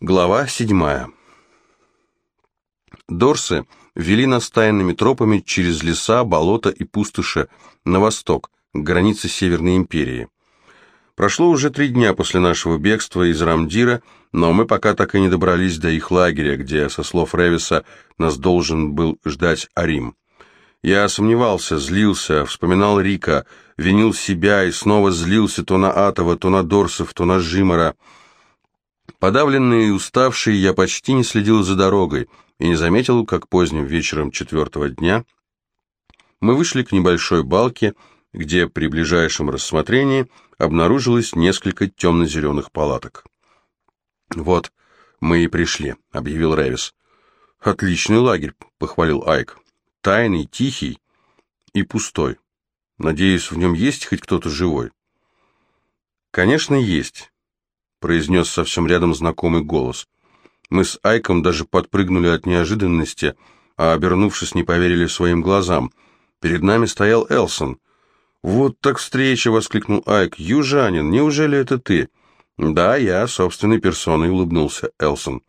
Глава седьмая. Дорсы вели нас тайными тропами через леса, болота и пустоши на восток, к границе Северной империи. Прошло уже три дня после нашего бегства из Рамдира, но мы пока так и не добрались до их лагеря, где, со слов Ревиса, нас должен был ждать Арим. Я сомневался, злился, вспоминал Рика, винил себя и снова злился то на Атова, то на Дорсов, то на Жимора. Подавленный и уставший, я почти не следил за дорогой и не заметил, как поздним вечером четвертого дня мы вышли к небольшой балке, где при ближайшем рассмотрении обнаружилось несколько темно-зеленых палаток. «Вот, мы и пришли», — объявил Рэвис. «Отличный лагерь», — похвалил Айк. «Тайный, тихий и пустой. Надеюсь, в нем есть хоть кто-то живой?» «Конечно, есть произнес совсем рядом знакомый голос. Мы с Айком даже подпрыгнули от неожиданности, а, обернувшись, не поверили своим глазам. Перед нами стоял Элсон. «Вот так встреча!» — воскликнул Айк. «Южанин, неужели это ты?» «Да, я, собственной персоной», — улыбнулся Элсон.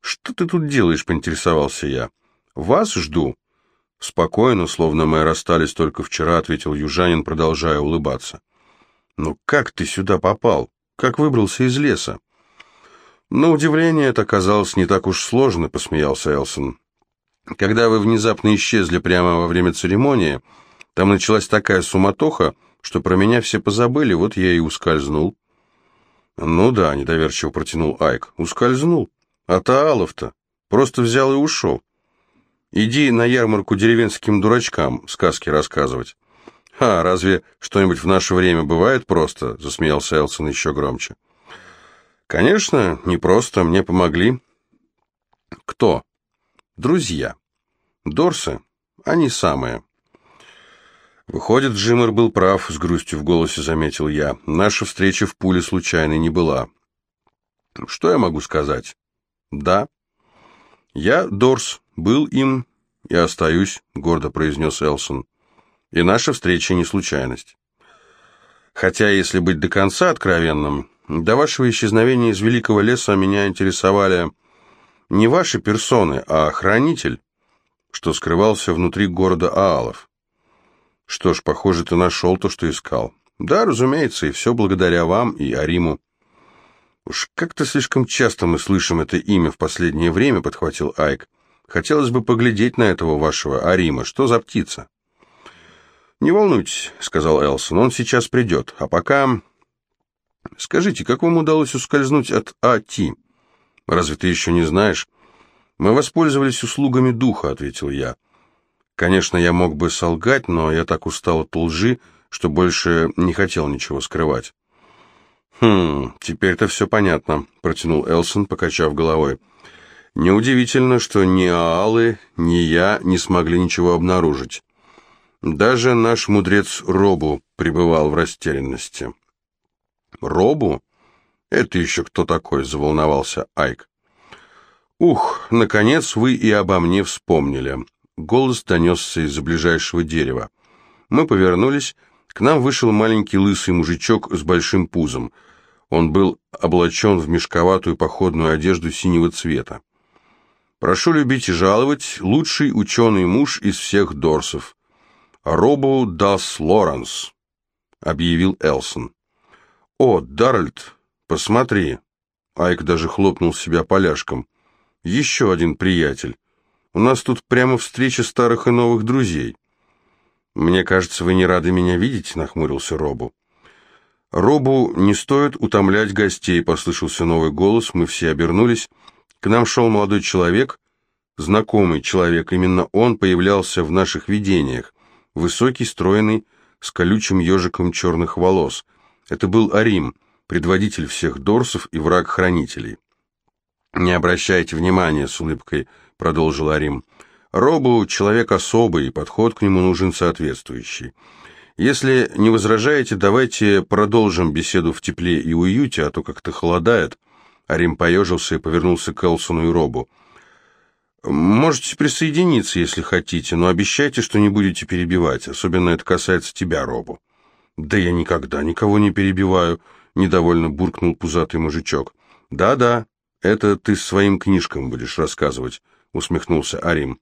«Что ты тут делаешь?» — поинтересовался я. «Вас жду». Спокойно, словно мы расстались только вчера, ответил южанин, продолжая улыбаться. «Ну как ты сюда попал?» Как выбрался из леса? На удивление, это оказалось не так уж сложно, посмеялся Элсон. Когда вы внезапно исчезли прямо во время церемонии, там началась такая суматоха, что про меня все позабыли, вот я и ускользнул. Ну да, недоверчиво протянул Айк. Ускользнул. А Таалов-то просто взял и ушел. Иди на ярмарку деревенским дурачкам сказки рассказывать. «А, разве что-нибудь в наше время бывает просто?» — засмеялся Элсон еще громче. «Конечно, не просто. Мне помогли». «Кто?» «Друзья. Дорсы. Они самые». «Выходит, Джиммер был прав», — с грустью в голосе заметил я. «Наша встреча в пуле случайной не была». «Что я могу сказать?» «Да». «Я Дорс. Был им и остаюсь», — гордо произнес Элсон. И наша встреча не случайность. Хотя, если быть до конца откровенным, до вашего исчезновения из Великого леса меня интересовали не ваши персоны, а хранитель, что скрывался внутри города Аалов. Что ж, похоже, ты нашел то, что искал. Да, разумеется, и все благодаря вам и Ариму. Уж как-то слишком часто мы слышим это имя в последнее время, подхватил Айк. Хотелось бы поглядеть на этого вашего Арима. Что за птица? «Не волнуйтесь», — сказал Элсон, — «он сейчас придет. А пока...» «Скажите, как вам удалось ускользнуть от А.Ти? Разве ты еще не знаешь?» «Мы воспользовались услугами духа», — ответил я. «Конечно, я мог бы солгать, но я так устал от лжи, что больше не хотел ничего скрывать». «Хм, теперь-то все понятно», — протянул Элсон, покачав головой. «Неудивительно, что ни Аалы, ни я не смогли ничего обнаружить». Даже наш мудрец Робу пребывал в растерянности. «Робу? Это еще кто такой?» — заволновался Айк. «Ух, наконец вы и обо мне вспомнили». Голос донесся из-за ближайшего дерева. Мы повернулись, к нам вышел маленький лысый мужичок с большим пузом. Он был облачен в мешковатую походную одежду синего цвета. «Прошу любить и жаловать, лучший ученый муж из всех дорсов. «Робу дас Лоренс», — объявил Элсон. «О, Даральд, посмотри!» Айк даже хлопнул себя поляшком. «Еще один приятель. У нас тут прямо встреча старых и новых друзей». «Мне кажется, вы не рады меня видеть», — нахмурился Робу. «Робу не стоит утомлять гостей», — послышался новый голос, мы все обернулись. К нам шел молодой человек, знакомый человек, именно он появлялся в наших видениях высокий, стройный, с колючим ежиком черных волос. Это был Арим, предводитель всех дорсов и враг хранителей. «Не обращайте внимания», — с улыбкой продолжил Арим. «Робу — человек особый, и подход к нему нужен соответствующий. Если не возражаете, давайте продолжим беседу в тепле и уюте, а то как-то холодает». Арим поежился и повернулся к Элсону и Робу. Можете присоединиться, если хотите, но обещайте, что не будете перебивать. Особенно это касается тебя, Робу. Да я никогда никого не перебиваю, недовольно буркнул пузатый мужичок. Да-да, Это ты своим книжкам будешь рассказывать, усмехнулся Арим.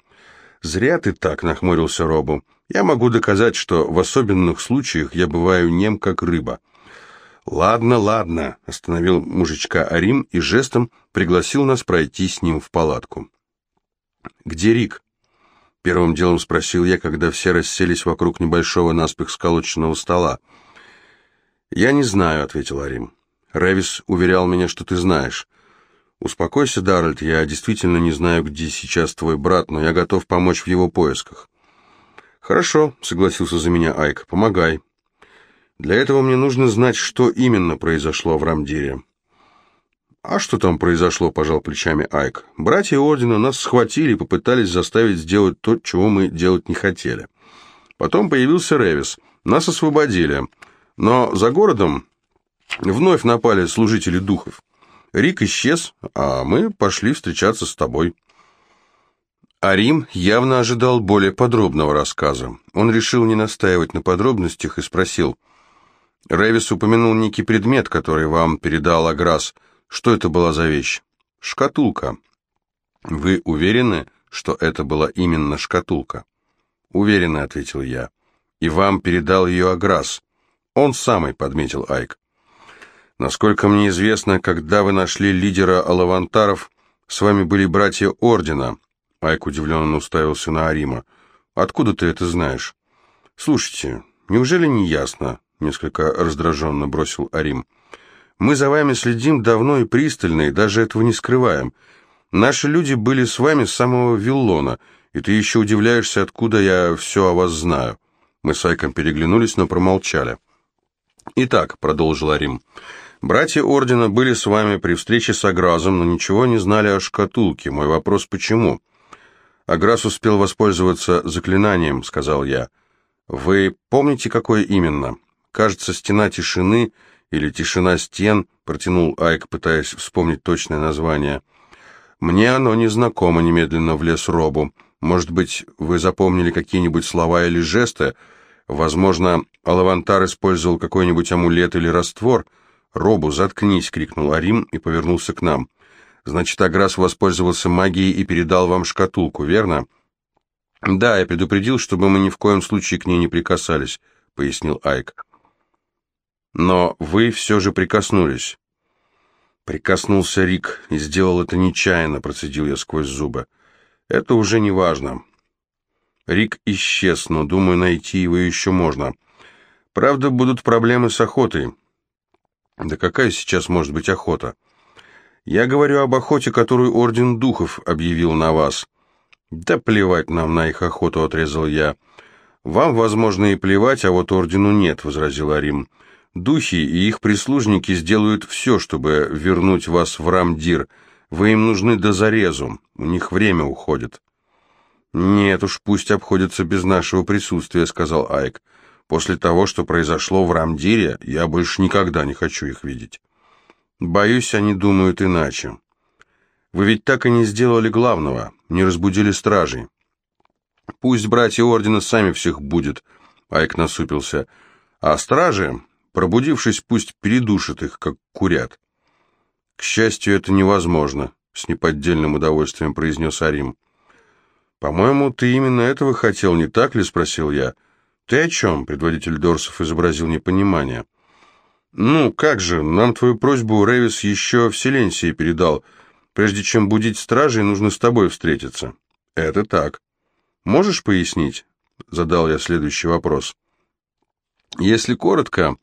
Зря ты так, нахмурился Робу. Я могу доказать, что в особенных случаях я бываю нем, как рыба. «Ладно, ладно», — остановил мужичка Арим и жестом пригласил нас пройти с ним в палатку. «Где Рик?» — первым делом спросил я, когда все расселись вокруг небольшого наспех сколоченного стола. «Я не знаю», — ответил Арим. «Рэвис уверял меня, что ты знаешь. Успокойся, Даральд, я действительно не знаю, где сейчас твой брат, но я готов помочь в его поисках». «Хорошо», — согласился за меня Айк, — «помогай». Для этого мне нужно знать, что именно произошло в Рамдире. «А что там произошло?» – пожал плечами Айк. «Братья Ордена нас схватили и попытались заставить сделать то, чего мы делать не хотели. Потом появился Ревис. Нас освободили. Но за городом вновь напали служители духов. Рик исчез, а мы пошли встречаться с тобой». Арим явно ожидал более подробного рассказа. Он решил не настаивать на подробностях и спросил – Рэвис упомянул некий предмет, который вам передал Аграс. Что это была за вещь? Шкатулка. Вы уверены, что это была именно шкатулка? Уверенно, ответил я. И вам передал ее Аграс. Он самый, подметил Айк. Насколько мне известно, когда вы нашли лидера Алавантаров, с вами были братья Ордена. Айк удивленно уставился на Арима. Откуда ты это знаешь? Слушайте, неужели не ясно? несколько раздраженно бросил Арим. «Мы за вами следим давно и пристально, и даже этого не скрываем. Наши люди были с вами с самого Виллона, и ты еще удивляешься, откуда я все о вас знаю». Мы с Айком переглянулись, но промолчали. «Итак», — продолжил Арим, — «братья Ордена были с вами при встрече с Агразом, но ничего не знали о шкатулке. Мой вопрос, почему?» «Аграс успел воспользоваться заклинанием», — сказал я. «Вы помните, какое именно?» Кажется, стена тишины или тишина стен, протянул Айк, пытаясь вспомнить точное название. Мне оно незнакомо, немедленно влез Робу. Может быть, вы запомнили какие-нибудь слова или жесты? Возможно, Алавантар использовал какой-нибудь амулет или раствор? «Робу, заткнись!» — крикнул Арим и повернулся к нам. «Значит, Аграс воспользовался магией и передал вам шкатулку, верно?» «Да, я предупредил, чтобы мы ни в коем случае к ней не прикасались», — пояснил Айк. Но вы все же прикоснулись. Прикоснулся Рик и сделал это нечаянно, процедил я сквозь зубы. Это уже не важно. Рик исчез, но, думаю, найти его еще можно. Правда, будут проблемы с охотой. Да какая сейчас может быть охота? Я говорю об охоте, которую Орден Духов объявил на вас. Да плевать нам на их охоту, отрезал я. Вам, возможно, и плевать, а вот Ордену нет, возразил Арим. Духи и их прислужники сделают все, чтобы вернуть вас в Рамдир. Вы им нужны до зарезу, у них время уходит». «Нет уж, пусть обходятся без нашего присутствия», — сказал Айк. «После того, что произошло в Рамдире, я больше никогда не хочу их видеть». «Боюсь, они думают иначе. Вы ведь так и не сделали главного, не разбудили стражей». «Пусть братья Ордена сами всех будет», — Айк насупился. «А стражи, Пробудившись, пусть передушит их, как курят. К счастью, это невозможно, с неподдельным удовольствием произнес Арим. По-моему, ты именно этого хотел, не так ли? спросил я. Ты о чем? Предводитель Дорсов изобразил непонимание. Ну, как же, нам твою просьбу Рэвис еще в Селенсии передал. Прежде чем будить стражей, нужно с тобой встретиться. Это так. Можешь пояснить? Задал я следующий вопрос. Если коротко,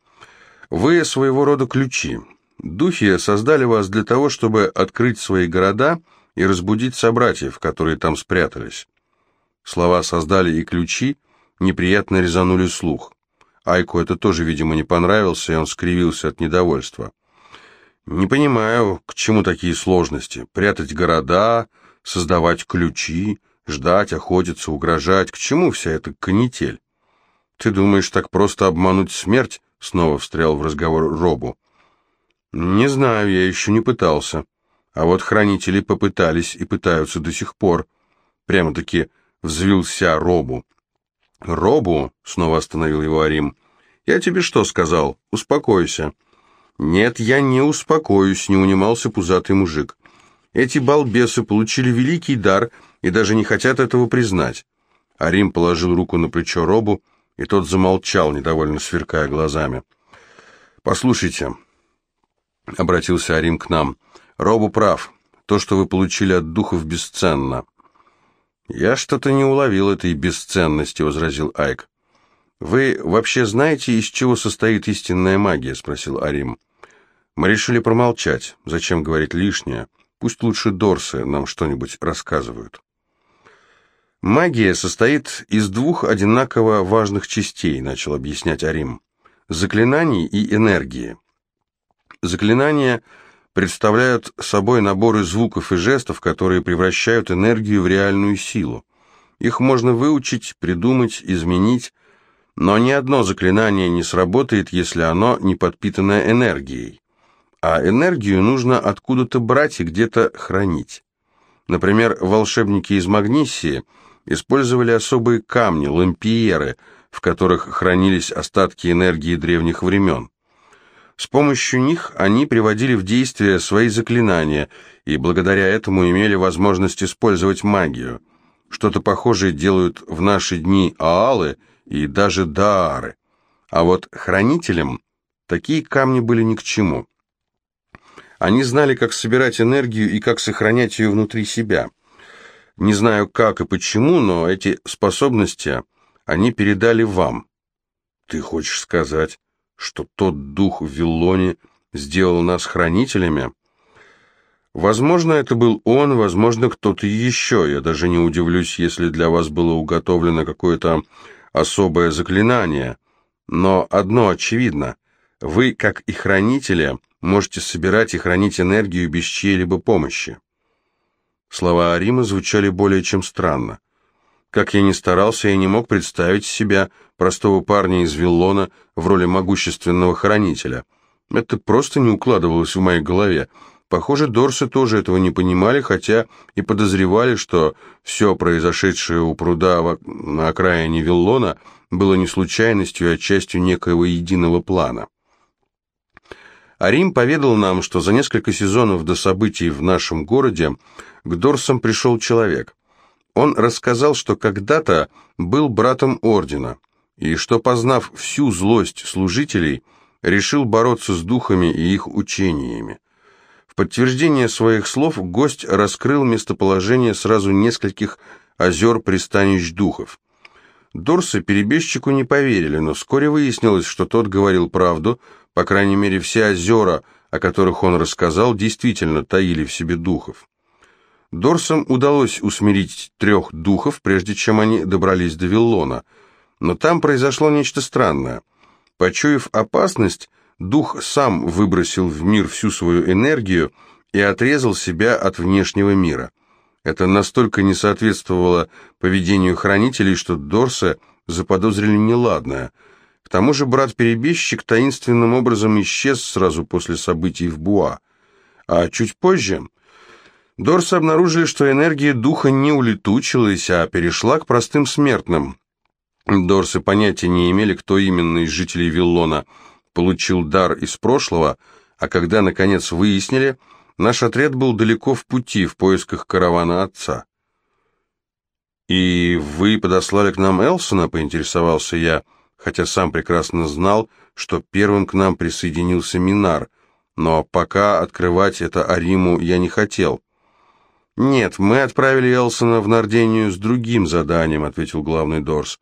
вы своего рода ключи. Духи создали вас для того, чтобы открыть свои города и разбудить собратьев, которые там спрятались. Слова «создали» и «ключи» неприятно резанули слух. Айку это тоже, видимо, не понравился, и он скривился от недовольства. «Не понимаю, к чему такие сложности? Прятать города, создавать ключи, ждать, охотиться, угрожать. К чему вся эта канитель? Ты думаешь, так просто обмануть смерть Снова встрял в разговор Робу. «Не знаю, я еще не пытался. А вот хранители попытались и пытаются до сих пор». Прямо-таки взвился Робу. «Робу?» — снова остановил его Арим. «Я тебе что сказал? Успокойся». «Нет, я не успокоюсь», — не унимался пузатый мужик. Эти балбесы получили великий дар и даже не хотят этого признать. Арим положил руку на плечо Робу, и тот замолчал, недовольно сверкая глазами. «Послушайте», — обратился Арим к нам, — «Робу прав. То, что вы получили от духов, бесценно». «Я что-то не уловил этой бесценности», — возразил Айк. «Вы вообще знаете, из чего состоит истинная магия?» — спросил Арим. «Мы решили промолчать. Зачем говорить лишнее? Пусть лучше Дорсы нам что-нибудь рассказывают». «Магия состоит из двух одинаково важных частей», — начал объяснять Арим. «Заклинаний и энергии. Заклинания представляют собой наборы звуков и жестов, которые превращают энергию в реальную силу. Их можно выучить, придумать, изменить, но ни одно заклинание не сработает, если оно не подпитано энергией. А энергию нужно откуда-то брать и где-то хранить. Например, волшебники из Магнисии использовали особые камни, лампиеры, в которых хранились остатки энергии древних времен. С помощью них они приводили в действие свои заклинания и благодаря этому имели возможность использовать магию. Что-то похожее делают в наши дни аалы – и даже даары. А вот хранителям такие камни были ни к чему. Они знали, как собирать энергию и как сохранять ее внутри себя. Не знаю как и почему, но эти способности они передали вам. Ты хочешь сказать, что тот дух в Виллоне сделал нас хранителями? Возможно, это был он, возможно, кто-то еще. Я даже не удивлюсь, если для вас было уготовлено какое-то особое заклинание, но одно очевидно. Вы, как и хранители, можете собирать и хранить энергию без чьей-либо помощи. Слова Арима звучали более чем странно. Как я ни старался, я не мог представить себя, простого парня из Виллона, в роли могущественного хранителя. Это просто не укладывалось в моей голове. Похоже, Дорсы тоже этого не понимали, хотя и подозревали, что все произошедшее у пруда на окраине Виллона было не случайностью, а частью некоего единого плана. Арим поведал нам, что за несколько сезонов до событий в нашем городе к Дорсам пришел человек. Он рассказал, что когда-то был братом ордена, и что, познав всю злость служителей, решил бороться с духами и их учениями подтверждение своих слов гость раскрыл местоположение сразу нескольких озер-пристанищ духов. Дорсы перебежчику не поверили, но вскоре выяснилось, что тот говорил правду, по крайней мере, все озера, о которых он рассказал, действительно таили в себе духов. Дорсам удалось усмирить трех духов, прежде чем они добрались до Виллона, но там произошло нечто странное. Почуяв опасность, дух сам выбросил в мир всю свою энергию и отрезал себя от внешнего мира. Это настолько не соответствовало поведению хранителей, что Дорса заподозрили неладное. К тому же брат-перебежчик таинственным образом исчез сразу после событий в Буа. А чуть позже Дорсы обнаружили, что энергия духа не улетучилась, а перешла к простым смертным. Дорсы понятия не имели, кто именно из жителей Виллона – получил дар из прошлого, а когда, наконец, выяснили, наш отряд был далеко в пути в поисках каравана отца. «И вы подослали к нам Элсона?» — поинтересовался я, хотя сам прекрасно знал, что первым к нам присоединился Минар, но пока открывать это Ариму я не хотел. «Нет, мы отправили Элсона в Нардению с другим заданием», — ответил главный Дорс.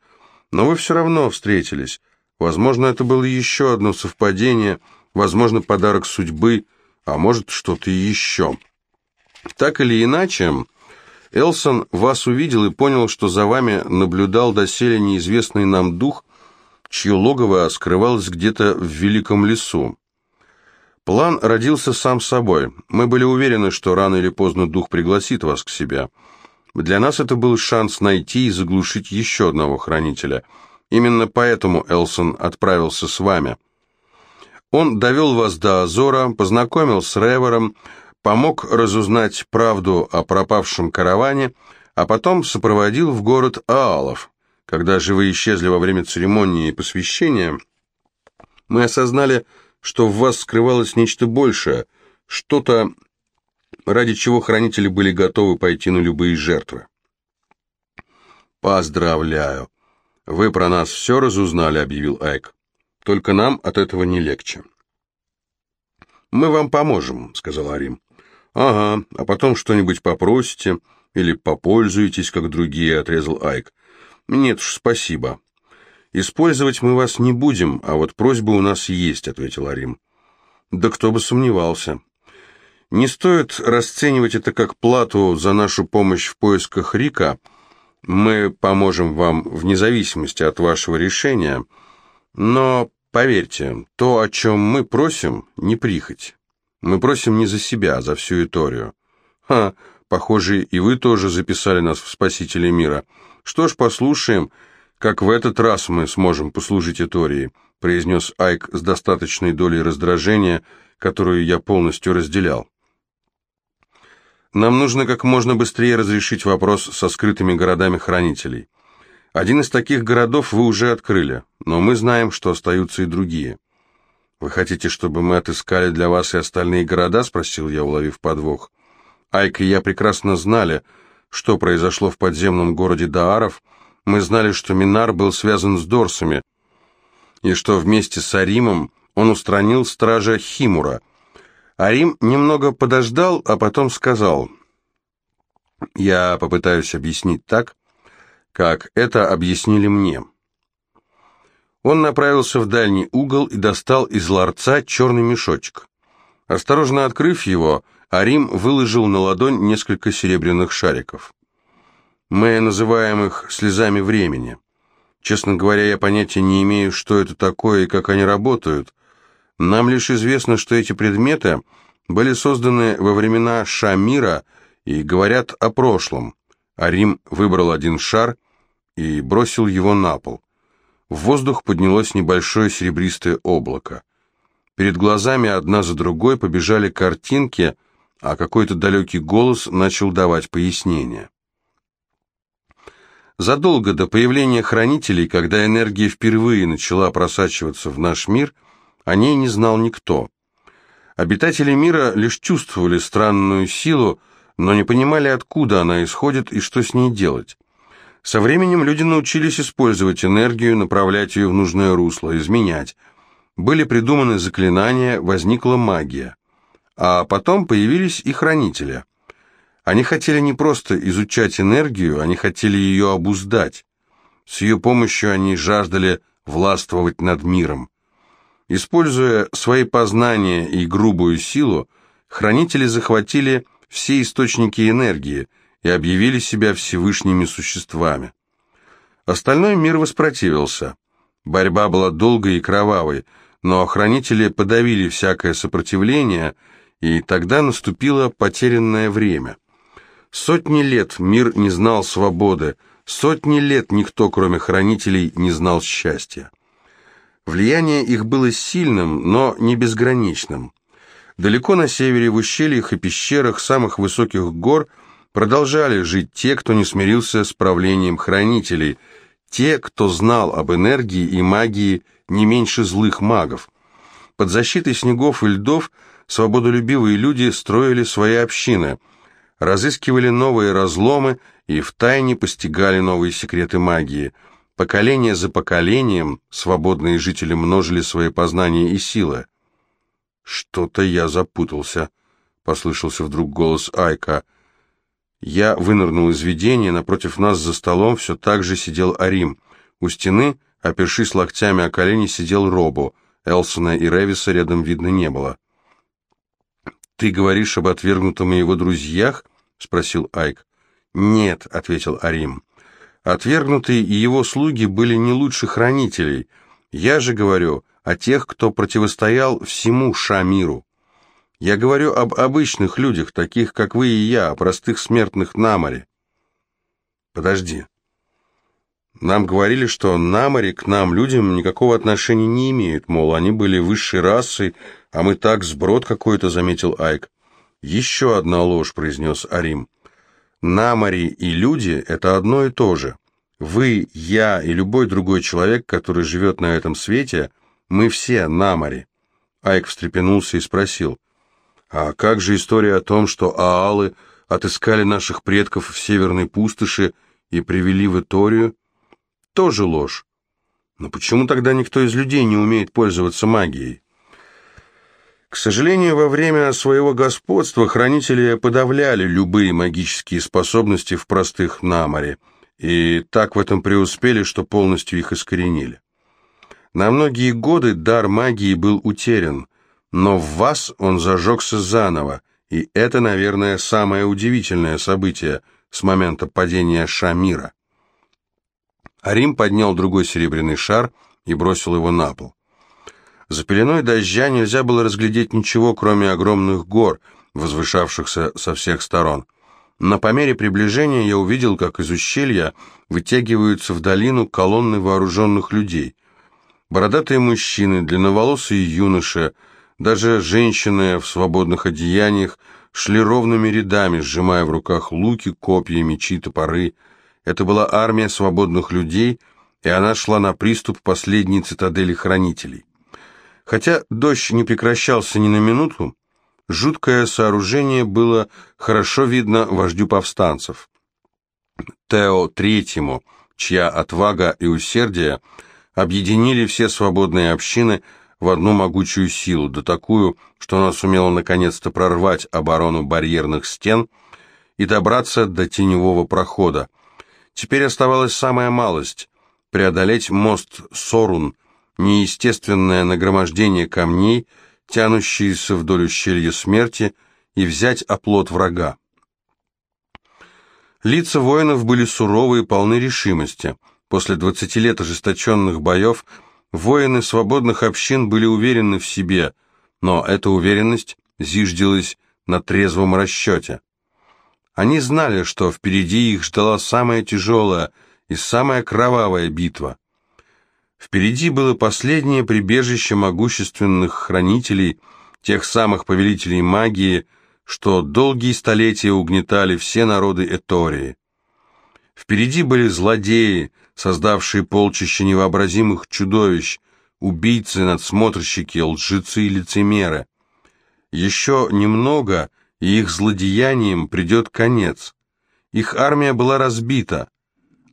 «Но вы все равно встретились. Возможно, это было еще одно совпадение, возможно, подарок судьбы, а может, что-то еще. Так или иначе, Элсон вас увидел и понял, что за вами наблюдал доселе неизвестный нам дух, чье логово скрывалось где-то в великом лесу. План родился сам собой. Мы были уверены, что рано или поздно дух пригласит вас к себе. Для нас это был шанс найти и заглушить еще одного хранителя – Именно поэтому Элсон отправился с вами. Он довел вас до Азора, познакомил с Ревером, помог разузнать правду о пропавшем караване, а потом сопроводил в город Аалов. Когда же вы исчезли во время церемонии посвящения, мы осознали, что в вас скрывалось нечто большее, что-то ради чего хранители были готовы пойти на любые жертвы. «Поздравляю! Вы про нас все разузнали», — объявил Айк. «Только нам от этого не легче». «Мы вам поможем», — сказал Арим. «Ага, а потом что-нибудь попросите или попользуетесь, как другие», — отрезал Айк. «Нет уж, спасибо». «Использовать мы вас не будем, а вот просьба у нас есть», — ответил Арим. «Да кто бы сомневался». «Не стоит расценивать это как плату за нашу помощь в поисках Рика. Мы поможем вам вне зависимости от вашего решения, но, поверьте, то, о чем мы просим, не прихоть. Мы просим не за себя, а за всю Иторию». «Ха, похоже, и вы тоже записали нас в Спасители мира. Что ж, послушаем» как в этот раз мы сможем послужить Этории», произнес Айк с достаточной долей раздражения, которую я полностью разделял. «Нам нужно как можно быстрее разрешить вопрос со скрытыми городами хранителей. Один из таких городов вы уже открыли, но мы знаем, что остаются и другие». «Вы хотите, чтобы мы отыскали для вас и остальные города?» — спросил я, уловив подвох. Айк и я прекрасно знали, что произошло в подземном городе Дааров — мы знали, что Минар был связан с Дорсами, и что вместе с Аримом он устранил стража Химура. Арим немного подождал, а потом сказал, «Я попытаюсь объяснить так, как это объяснили мне». Он направился в дальний угол и достал из ларца черный мешочек. Осторожно открыв его, Арим выложил на ладонь несколько серебряных шариков. Мы называем их слезами времени. Честно говоря, я понятия не имею, что это такое и как они работают. Нам лишь известно, что эти предметы были созданы во времена Шамира и говорят о прошлом. Арим выбрал один шар и бросил его на пол. В воздух поднялось небольшое серебристое облако. Перед глазами одна за другой побежали картинки, а какой-то далекий голос начал давать пояснения. Задолго до появления хранителей, когда энергия впервые начала просачиваться в наш мир, о ней не знал никто. Обитатели мира лишь чувствовали странную силу, но не понимали, откуда она исходит и что с ней делать. Со временем люди научились использовать энергию, направлять ее в нужное русло, изменять. Были придуманы заклинания, возникла магия. А потом появились и хранители – они хотели не просто изучать энергию, они хотели ее обуздать. С ее помощью они жаждали властвовать над миром. Используя свои познания и грубую силу, хранители захватили все источники энергии и объявили себя всевышними существами. Остальной мир воспротивился. Борьба была долгой и кровавой, но хранители подавили всякое сопротивление, и тогда наступило потерянное время. Сотни лет мир не знал свободы, сотни лет никто, кроме хранителей, не знал счастья. Влияние их было сильным, но не безграничным. Далеко на севере, в ущельях и пещерах самых высоких гор, продолжали жить те, кто не смирился с правлением хранителей, те, кто знал об энергии и магии не меньше злых магов. Под защитой снегов и льдов свободолюбивые люди строили свои общины – разыскивали новые разломы и втайне постигали новые секреты магии. Поколение за поколением свободные жители множили свои познания и силы. «Что-то я запутался», — послышался вдруг голос Айка. Я вынырнул из видения, напротив нас за столом все так же сидел Арим. У стены, опершись локтями о колени, сидел Робо. Элсона и Ревиса рядом видно не было. «Ты говоришь об отвергнутом и его друзьях?» — спросил Айк. «Нет», — ответил Арим. «Отвергнутые и его слуги были не лучше хранителей. Я же говорю о тех, кто противостоял всему Шамиру. Я говорю об обычных людях, таких, как вы и я, о простых смертных на море». «Подожди. Нам говорили, что на море к нам, людям, никакого отношения не имеют, мол, они были высшей расой, а мы так сброд какой-то», — заметил Айк. «Еще одна ложь», — произнес Арим. «Намари и люди — это одно и то же. Вы, я и любой другой человек, который живет на этом свете, мы все Намари». Айк встрепенулся и спросил. А как же история о том, что аалы отыскали наших предков в северной пустоши и привели в Иторию? Тоже ложь. Но почему тогда никто из людей не умеет пользоваться магией? К сожалению, во время своего господства хранители подавляли любые магические способности в простых наморе, и так в этом преуспели, что полностью их искоренили. На многие годы дар магии был утерян, но в вас он зажегся заново, и это, наверное, самое удивительное событие с момента падения Шамира. Арим поднял другой серебряный шар и бросил его на пол. За пеленой дождя нельзя было разглядеть ничего, кроме огромных гор, возвышавшихся со всех сторон. Но по мере приближения я увидел, как из ущелья вытягиваются в долину колонны вооруженных людей. Бородатые мужчины, длинноволосые юноши, даже женщины в свободных одеяниях шли ровными рядами, сжимая в руках луки, копья, мечи, топоры. Это была армия свободных людей, и она шла на приступ последней цитадели хранителей. Хотя дождь не прекращался ни на минуту, жуткое сооружение было хорошо видно вождю повстанцев. Тео Третьему, чья отвага и усердие объединили все свободные общины в одну могучую силу, да такую, что она сумела наконец-то прорвать оборону барьерных стен и добраться до теневого прохода. Теперь оставалась самая малость — преодолеть мост Сорун, неестественное нагромождение камней, тянущиеся вдоль ущелья смерти, и взять оплот врага. Лица воинов были суровые и полны решимости. После двадцати лет ожесточенных боев воины свободных общин были уверены в себе, но эта уверенность зиждилась на трезвом расчете. Они знали, что впереди их ждала самая тяжелая и самая кровавая битва. Впереди было последнее прибежище могущественных хранителей, тех самых повелителей магии, что долгие столетия угнетали все народы Этории. Впереди были злодеи, создавшие полчища невообразимых чудовищ, убийцы, надсмотрщики, лжецы и лицемеры. Еще немного, и их злодеяниям придет конец. Их армия была разбита,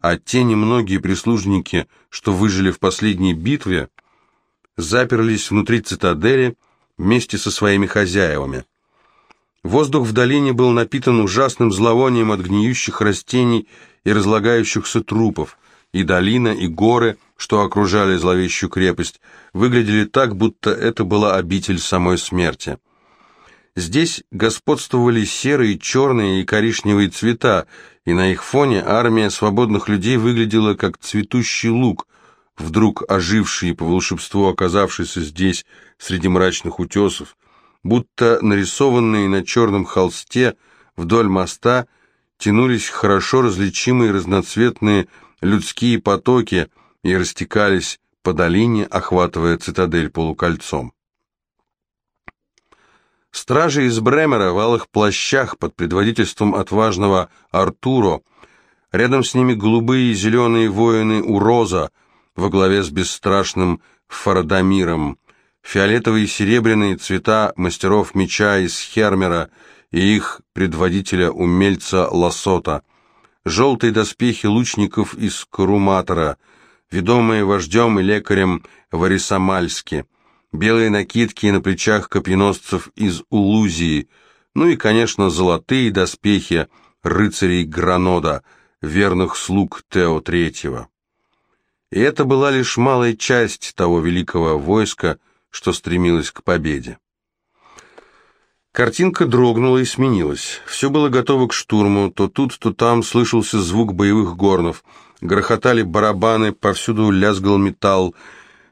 а те немногие прислужники, что выжили в последней битве, заперлись внутри цитадели вместе со своими хозяевами. Воздух в долине был напитан ужасным зловонием от гниющих растений и разлагающихся трупов, и долина, и горы, что окружали зловещую крепость, выглядели так, будто это была обитель самой смерти. Здесь господствовали серые, черные и коричневые цвета, и на их фоне армия свободных людей выглядела как цветущий лук, вдруг оживший по волшебству оказавшийся здесь среди мрачных утесов, будто нарисованные на черном холсте вдоль моста тянулись хорошо различимые разноцветные людские потоки и растекались по долине, охватывая цитадель полукольцом. Стражи из Бремера в алых плащах под предводительством отважного Артуро, рядом с ними голубые и зеленые воины Уроза во главе с бесстрашным Фарадамиром, фиолетовые и серебряные цвета мастеров меча из Хермера и их предводителя-умельца Лосота, желтые доспехи лучников из Каруматора, ведомые вождем и лекарем Варисамальски – белые накидки на плечах копьеносцев из Улузии, ну и, конечно, золотые доспехи рыцарей Гранода, верных слуг Тео Третьего. И это была лишь малая часть того великого войска, что стремилось к победе. Картинка дрогнула и сменилась. Все было готово к штурму, то тут, то там слышался звук боевых горнов, грохотали барабаны, повсюду лязгал металл,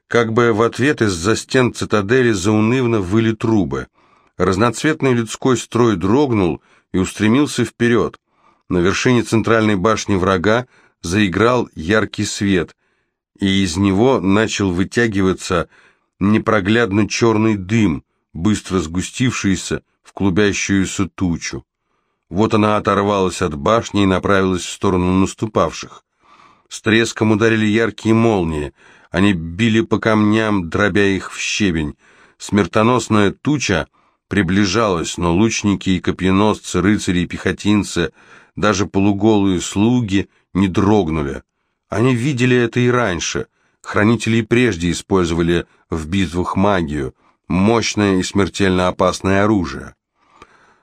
как бы в ответ из-за стен цитадели заунывно выли трубы. Разноцветный людской строй дрогнул и устремился вперед. На вершине центральной башни врага заиграл яркий свет, и из него начал вытягиваться непроглядно черный дым, быстро сгустившийся в клубящуюся тучу. Вот она оторвалась от башни и направилась в сторону наступавших. С треском ударили яркие молнии — они били по камням, дробя их в щебень. Смертоносная туча приближалось, но лучники и копьеносцы, рыцари и пехотинцы, даже полуголые слуги не дрогнули. Они видели это и раньше. Хранители прежде использовали в битвах магию, мощное и смертельно опасное оружие.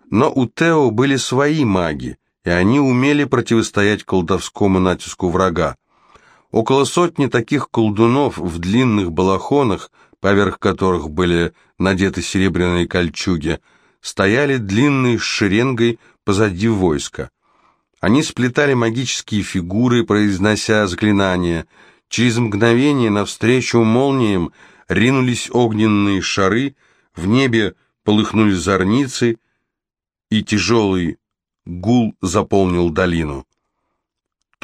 Но у Тео были свои маги, и они умели противостоять колдовскому натиску врага. Около сотни таких колдунов в длинных балахонах, поверх которых были надеты серебряные кольчуги, стояли длинной шеренгой позади войска. Они сплетали магические фигуры, произнося заклинания. Через мгновение навстречу молниям ринулись огненные шары, в небе полыхнули зорницы, и тяжелый гул заполнил долину.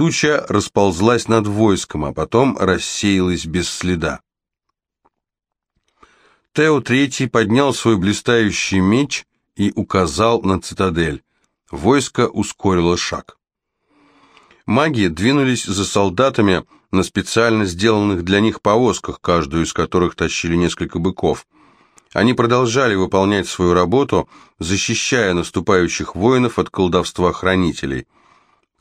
Туча расползлась над войском, а потом рассеялась без следа. Тео Третий поднял свой блистающий меч и указал на цитадель. Войско ускорило шаг. Маги двинулись за солдатами на специально сделанных для них повозках, каждую из которых тащили несколько быков. Они продолжали выполнять свою работу, защищая наступающих воинов от колдовства хранителей.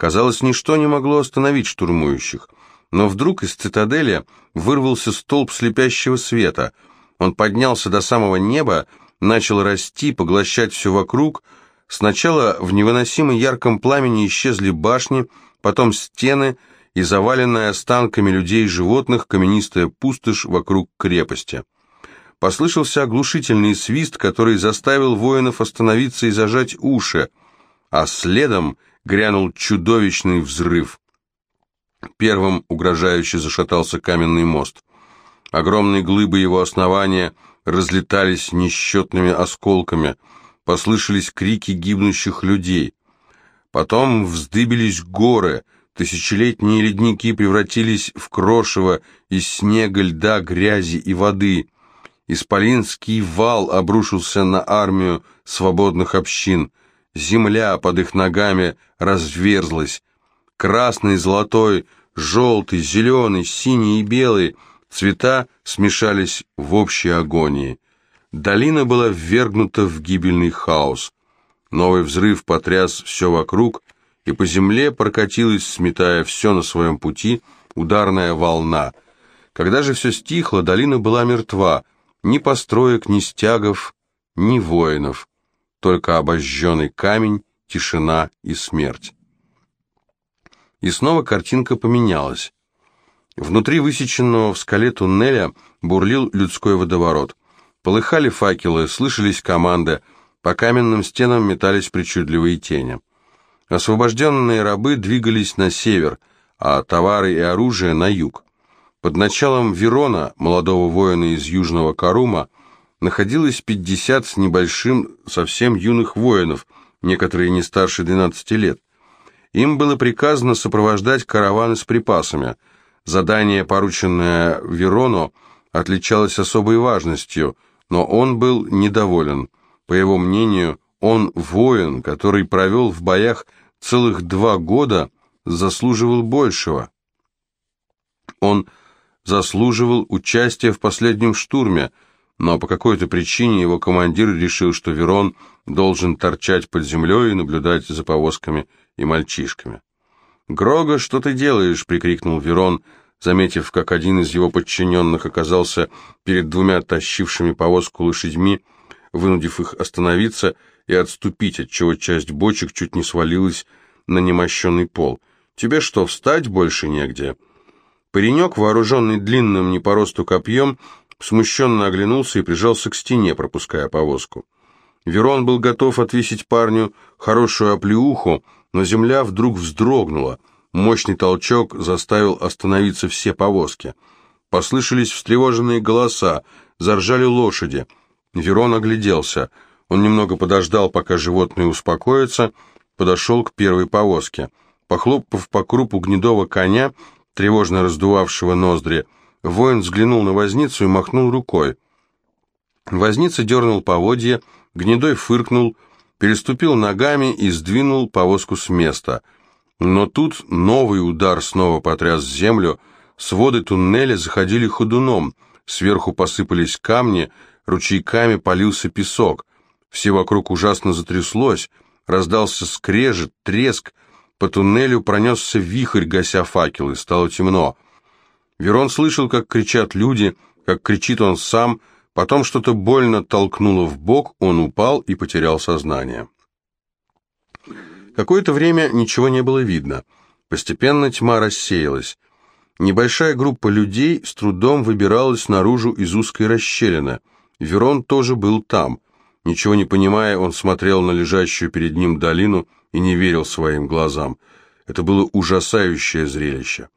Казалось, ничто не могло остановить штурмующих. Но вдруг из цитадели вырвался столб слепящего света. Он поднялся до самого неба, начал расти, поглощать все вокруг. Сначала в невыносимо ярком пламени исчезли башни, потом стены и заваленная останками людей и животных каменистая пустошь вокруг крепости. Послышался оглушительный свист, который заставил воинов остановиться и зажать уши, а следом грянул чудовищный взрыв. Первым угрожающе зашатался каменный мост. Огромные глыбы его основания разлетались несчетными осколками, послышались крики гибнущих людей. Потом вздыбились горы, тысячелетние ледники превратились в крошево из снега, льда, грязи и воды — Исполинский вал обрушился на армию свободных общин. Земля под их ногами разверзлась. Красный, золотой, желтый, зеленый, синий и белый цвета смешались в общей агонии. Долина была ввергнута в гибельный хаос. Новый взрыв потряс все вокруг, и по земле прокатилась, сметая все на своем пути, ударная волна. Когда же все стихло, долина была мертва — ни построек, ни стягов, ни воинов, только обожженный камень, тишина и смерть. И снова картинка поменялась. Внутри высеченного в скале туннеля бурлил людской водоворот. Полыхали факелы, слышались команды, по каменным стенам метались причудливые тени. Освобожденные рабы двигались на север, а товары и оружие на юг. Под началом Верона, молодого воина из Южного Карума, находилось 50 с небольшим совсем юных воинов, некоторые не старше 12 лет. Им было приказано сопровождать караваны с припасами. Задание, порученное Верону, отличалось особой важностью, но он был недоволен. По его мнению, он воин, который провел в боях целых два года, заслуживал большего. Он заслуживал участия в последнем штурме, но по какой-то причине его командир решил, что Верон должен торчать под землей и наблюдать за повозками и мальчишками. «Грога, что ты делаешь?» — прикрикнул Верон, заметив, как один из его подчиненных оказался перед двумя тащившими повозку лошадьми, вынудив их остановиться и отступить, отчего часть бочек чуть не свалилась на немощенный пол. «Тебе что, встать больше негде?» Паренек, вооруженный длинным не по росту копьем, смущенно оглянулся и прижался к стене, пропуская повозку. Верон был готов отвесить парню хорошую оплеуху, но земля вдруг вздрогнула. Мощный толчок заставил остановиться все повозки. Послышались встревоженные голоса, заржали лошади. Верон огляделся. Он немного подождал, пока животные успокоятся, подошел к первой повозке. Похлопав по крупу гнедого коня, тревожно раздувавшего ноздри, воин взглянул на возницу и махнул рукой. Возница дернул поводья, гнедой фыркнул, переступил ногами и сдвинул повозку с места. Но тут новый удар снова потряс землю, своды туннеля заходили ходуном, сверху посыпались камни, ручейками полился песок. Все вокруг ужасно затряслось, раздался скрежет, треск, по туннелю пронесся вихрь, гася факелы, стало темно. Верон слышал, как кричат люди, как кричит он сам, потом что-то больно толкнуло в бок, он упал и потерял сознание. Какое-то время ничего не было видно. Постепенно тьма рассеялась. Небольшая группа людей с трудом выбиралась наружу из узкой расщелины. Верон тоже был там. Ничего не понимая, он смотрел на лежащую перед ним долину и не верил своим глазам. Это было ужасающее зрелище.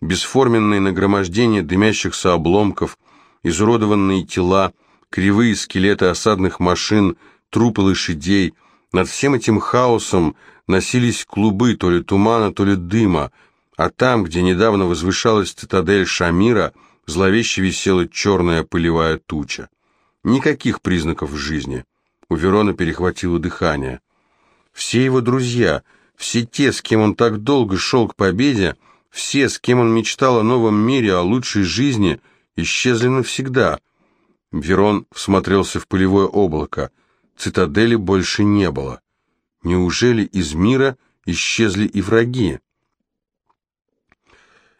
Бесформенные нагромождения дымящихся обломков, изуродованные тела, кривые скелеты осадных машин, трупы лошадей. Над всем этим хаосом носились клубы то ли тумана, то ли дыма, а там, где недавно возвышалась цитадель Шамира, зловеще висела черная пылевая туча. Никаких признаков жизни. У Верона перехватило дыхание. Все его друзья, все те, с кем он так долго шел к победе, все, с кем он мечтал о новом мире, о лучшей жизни, исчезли навсегда. Верон всмотрелся в пылевое облако. Цитадели больше не было. Неужели из мира исчезли и враги?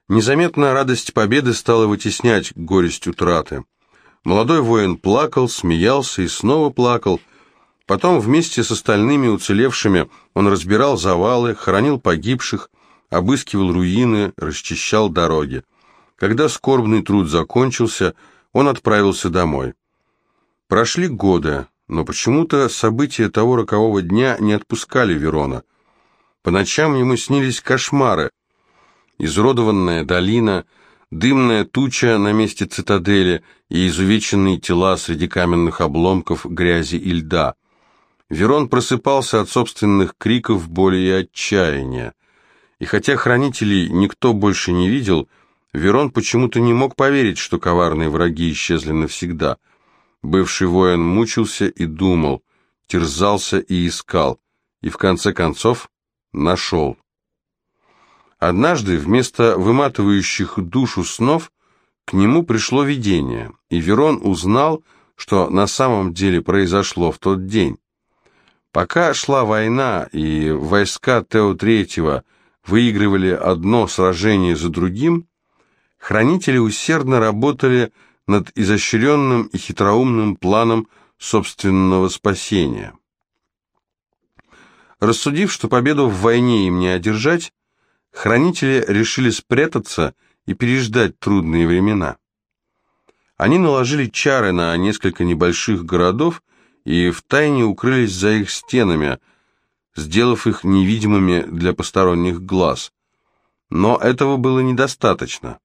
Незаметно радость победы стала вытеснять горесть утраты. Молодой воин плакал, смеялся и снова плакал. Потом вместе с остальными уцелевшими он разбирал завалы, хоронил погибших, обыскивал руины, расчищал дороги. Когда скорбный труд закончился, он отправился домой. Прошли годы, но почему-то события того рокового дня не отпускали Верона. По ночам ему снились кошмары. Изуродованная долина, дымная туча на месте цитадели и изувеченные тела среди каменных обломков, грязи и льда. Верон просыпался от собственных криков боли и отчаяния. И хотя хранителей никто больше не видел, Верон почему-то не мог поверить, что коварные враги исчезли навсегда – Бывший воин мучился и думал, терзался и искал, и в конце концов нашел. Однажды вместо выматывающих душу снов к нему пришло видение, и Верон узнал, что на самом деле произошло в тот день. Пока шла война, и войска Тео Третьего выигрывали одно сражение за другим, хранители усердно работали над изощренным и хитроумным планом собственного спасения. Рассудив, что победу в войне им не одержать, хранители решили спрятаться и переждать трудные времена. Они наложили чары на несколько небольших городов и втайне укрылись за их стенами, сделав их невидимыми для посторонних глаз. Но этого было недостаточно.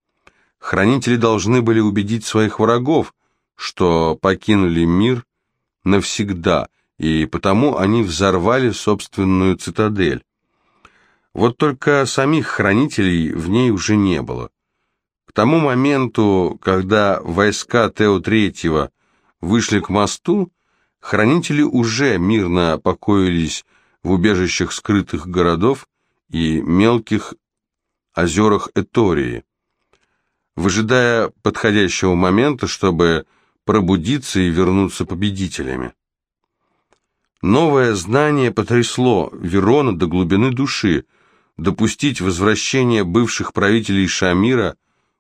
Хранители должны были убедить своих врагов, что покинули мир навсегда, и потому они взорвали собственную цитадель. Вот только самих хранителей в ней уже не было. К тому моменту, когда войска Тео Третьего вышли к мосту, хранители уже мирно покоились в убежищах скрытых городов и мелких озерах Этории выжидая подходящего момента, чтобы пробудиться и вернуться победителями. Новое знание потрясло Верона до глубины души. Допустить возвращение бывших правителей Шамира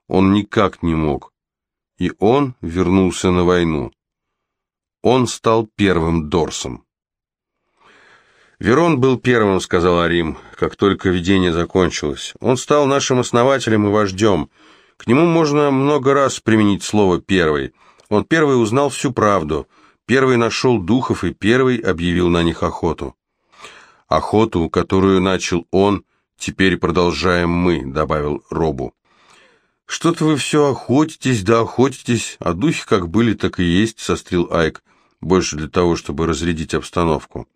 он никак не мог. И он вернулся на войну. Он стал первым Дорсом. «Верон был первым», — сказал Арим, как только видение закончилось. «Он стал нашим основателем и вождем». К нему можно много раз применить слово «первый». Он первый узнал всю правду, первый нашел духов и первый объявил на них охоту. Охоту, которую начал он, теперь продолжаем мы, добавил Робу. Что-то вы все охотитесь, да охотитесь, а духи как были, так и есть, сострил Айк, больше для того, чтобы разрядить обстановку.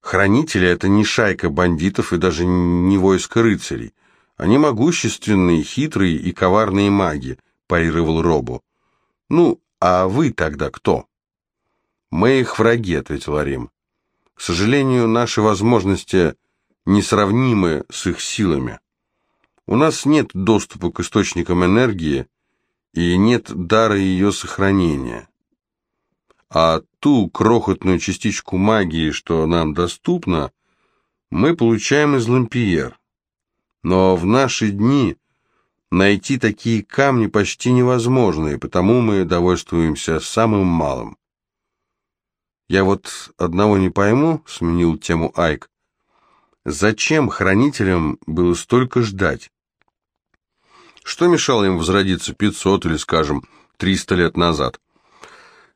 Хранители — это не шайка бандитов и даже не войско рыцарей. Они могущественные, хитрые и коварные маги, парировал Робу. Ну, а вы тогда кто? Мы их враги, ответил Арим. К сожалению, наши возможности несравнимы с их силами. У нас нет доступа к источникам энергии и нет дара ее сохранения. А ту крохотную частичку магии, что нам доступна, мы получаем из лампиер. Но в наши дни найти такие камни почти невозможно, и потому мы довольствуемся самым малым. «Я вот одного не пойму», — сменил тему Айк. «Зачем хранителям было столько ждать? Что мешало им возродиться 500 или, скажем, 300 лет назад?»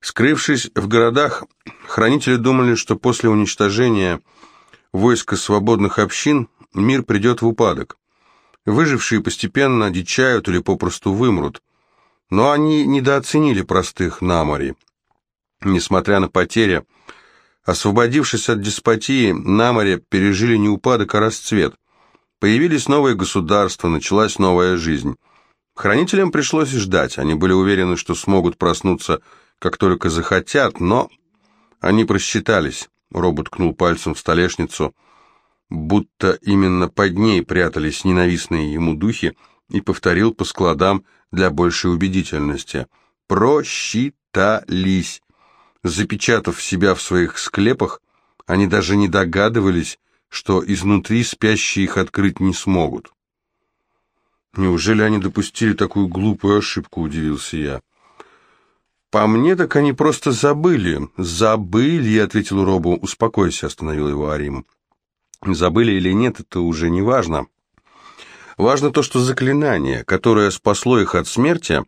Скрывшись в городах, хранители думали, что после уничтожения войска свободных общин мир придет в упадок. Выжившие постепенно дичают или попросту вымрут. Но они недооценили простых на море. Несмотря на потери, освободившись от деспотии, на море пережили не упадок, а расцвет. Появились новые государства, началась новая жизнь. Хранителям пришлось ждать, они были уверены, что смогут проснуться, как только захотят, но они просчитались. Робот кнул пальцем в столешницу, будто именно под ней прятались ненавистные ему духи, и повторил по складам для большей убедительности. Просчитались. Запечатав себя в своих склепах, они даже не догадывались, что изнутри спящие их открыть не смогут. «Неужели они допустили такую глупую ошибку?» – удивился я. «По мне, так они просто забыли». «Забыли», — ответил Робу. «Успокойся», — остановил его Арим. «Забыли или нет, это уже не важно. Важно то, что заклинание, которое спасло их от смерти,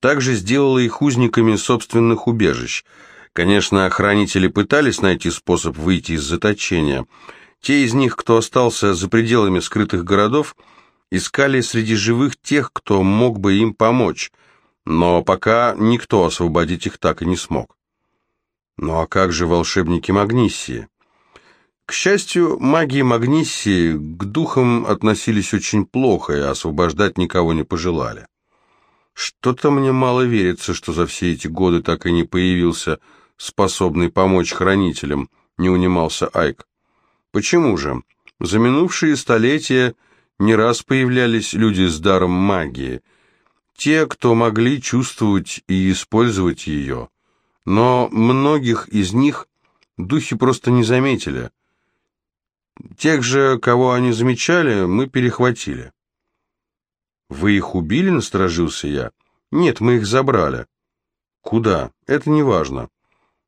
также сделало их узниками собственных убежищ — Конечно, охранители пытались найти способ выйти из заточения. Те из них, кто остался за пределами скрытых городов, искали среди живых тех, кто мог бы им помочь, но пока никто освободить их так и не смог. Ну а как же волшебники Магниссии? К счастью, маги Магниссии к духам относились очень плохо и освобождать никого не пожелали. Что-то мне мало верится, что за все эти годы так и не появился способный помочь хранителям, не унимался Айк. Почему же? За минувшие столетия не раз появлялись люди с даром магии, те, кто могли чувствовать и использовать ее, но многих из них духи просто не заметили. Тех же, кого они замечали, мы перехватили. «Вы их убили?» — насторожился я. «Нет, мы их забрали». «Куда? Это не важно.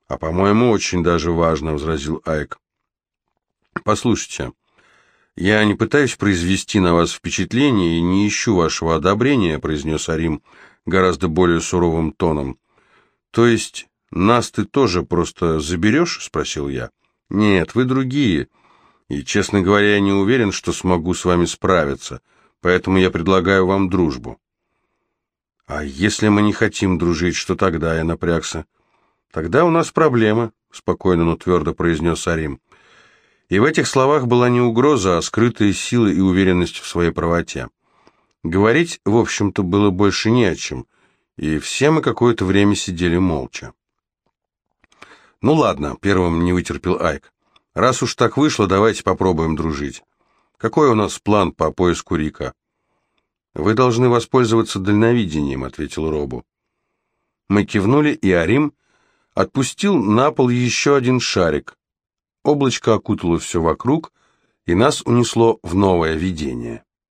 «А, по-моему, очень даже важно», — возразил Айк. «Послушайте, я не пытаюсь произвести на вас впечатление и не ищу вашего одобрения», — произнес Арим гораздо более суровым тоном. «То есть нас ты тоже просто заберешь?» — спросил я. «Нет, вы другие, и, честно говоря, я не уверен, что смогу с вами справиться, поэтому я предлагаю вам дружбу». «А если мы не хотим дружить, что тогда?» — я напрягся. «Тогда у нас проблема», — спокойно, но твердо произнес Арим. И в этих словах была не угроза, а скрытая сила и уверенность в своей правоте. Говорить, в общем-то, было больше не о чем, и все мы какое-то время сидели молча. «Ну ладно», — первым не вытерпел Айк. «Раз уж так вышло, давайте попробуем дружить. Какой у нас план по поиску Рика?» «Вы должны воспользоваться дальновидением», — ответил Робу. Мы кивнули, и Арим отпустил на пол еще один шарик. Облачко окутало все вокруг, и нас унесло в новое видение.